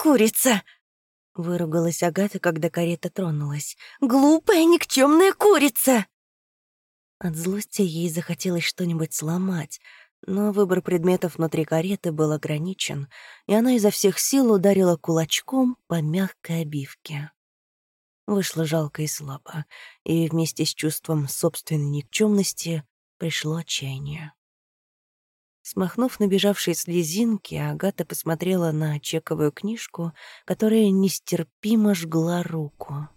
курица!» Выругалась Агата, когда карета тронулась. «Глупая, никчемная курица!» От злости ей захотелось что-нибудь сломать, но выбор предметов внутри кареты был ограничен, и она изо всех сил ударила кулачком по мягкой обивке. Вышло жалко и слабо, и вместе с чувством собственной никчемности пришло отчаяние. Смахнув набежавшие слезинки, Агата посмотрела на чековую книжку, которая нестерпимо жгла руку.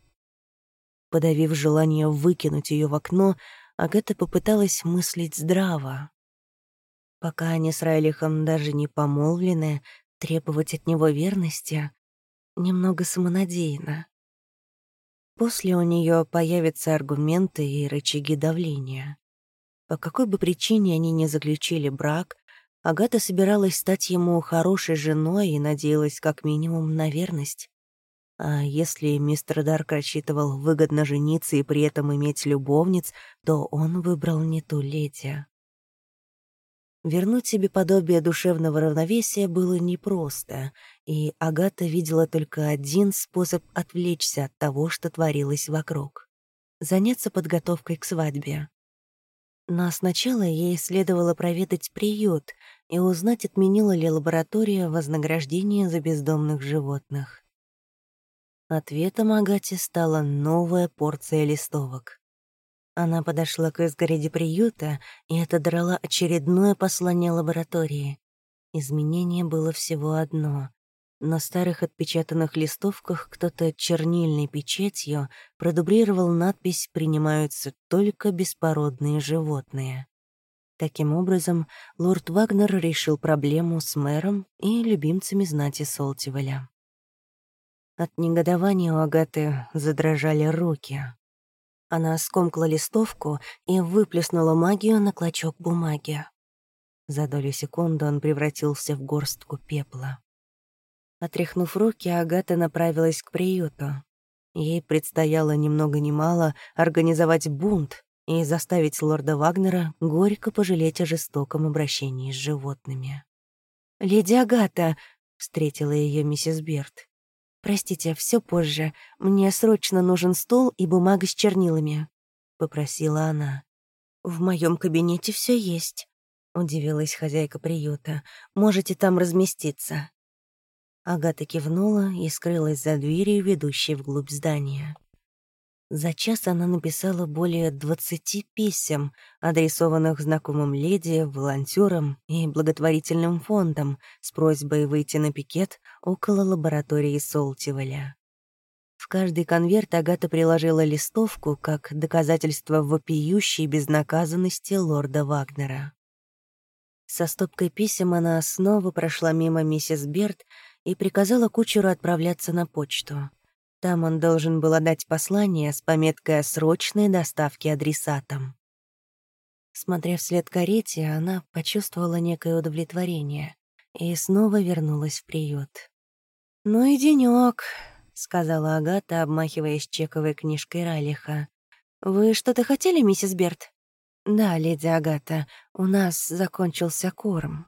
Подавив желание выкинуть ее в окно, Агата попыталась мыслить здраво. Пока они с Райлихом даже не помолвлены, требовать от него верности немного самонадеянно. После у нее появятся аргументы и рычаги давления. По какой бы причине они не заключили брак, Агата собиралась стать ему хорошей женой и надеялась как минимум на верность. А если мистер Дарк рассчитывал выгодно жениться и при этом иметь любовниц, то он выбрал не ту леди. Вернуть себе подобие душевного равновесия было непросто, и Агата видела только один способ отвлечься от того, что творилось вокруг — заняться подготовкой к свадьбе. Но сначала ей следовало проведать приют и узнать, отменила ли лаборатория вознаграждение за бездомных животных. Ответом Агате стала новая порция листовок. Она подошла к изгороди приюта и отодрала очередное послание лаборатории. Изменение было всего одно на старых отпечатанных листовках кто-то чернильной печатью продублировал надпись «Принимаются только беспородные животные». Таким образом, лорд Вагнер решил проблему с мэром и любимцами знати Солтивеля. От негодования у Агаты задрожали руки. Она скомкла листовку и выплеснула магию на клочок бумаги. За долю секунды он превратился в горстку пепла. Отряхнув руки, Агата направилась к приюту. Ей предстояло ни много ни мало организовать бунт и заставить лорда Вагнера горько пожалеть о жестоком обращении с животными. «Леди Агата!» — встретила ее миссис Берт. «Простите, все позже. Мне срочно нужен стол и бумага с чернилами», — попросила она. «В моем кабинете все есть», — удивилась хозяйка приюта. «Можете там разместиться». Агата кивнула и скрылась за дверью, ведущей вглубь здания. За час она написала более двадцати писем, адресованных знакомым леди, волонтерам и благотворительным фондам с просьбой выйти на пикет около лаборатории Солтивеля. В каждый конверт Агата приложила листовку как доказательство вопиющей безнаказанности лорда Вагнера. Со стопкой писем она снова прошла мимо миссис Берт и приказала кучеру отправляться на почту. Там он должен был отдать послание с пометкой о срочной доставке адресатам. Смотря вслед карете, она почувствовала некое удовлетворение и снова вернулась в приют. «Ну и денёк», — сказала Агата, обмахиваясь чековой книжкой Ралиха. «Вы что-то хотели, миссис Берт?» «Да, леди Агата, у нас закончился корм».